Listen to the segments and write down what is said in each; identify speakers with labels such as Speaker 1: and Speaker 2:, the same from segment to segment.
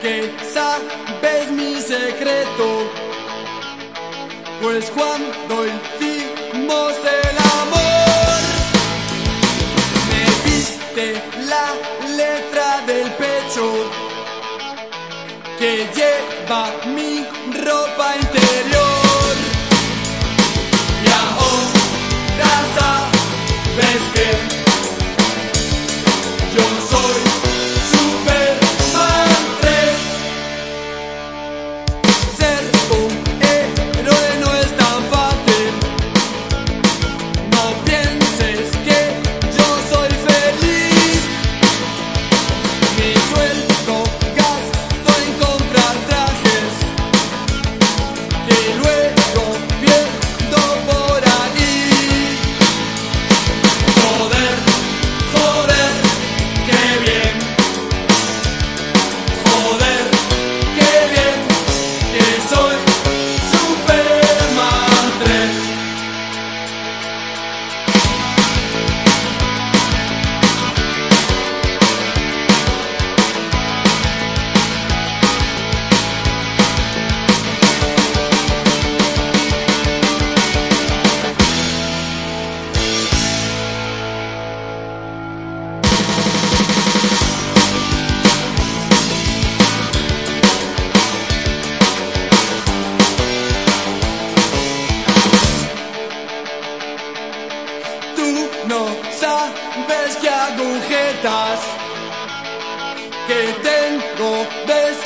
Speaker 1: que sabes mi secreto. Pues cuando hicimos el amor, me viste la letra del pecho que lleva mi ropa interior. when ves que agujetas que tengo de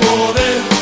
Speaker 1: poder.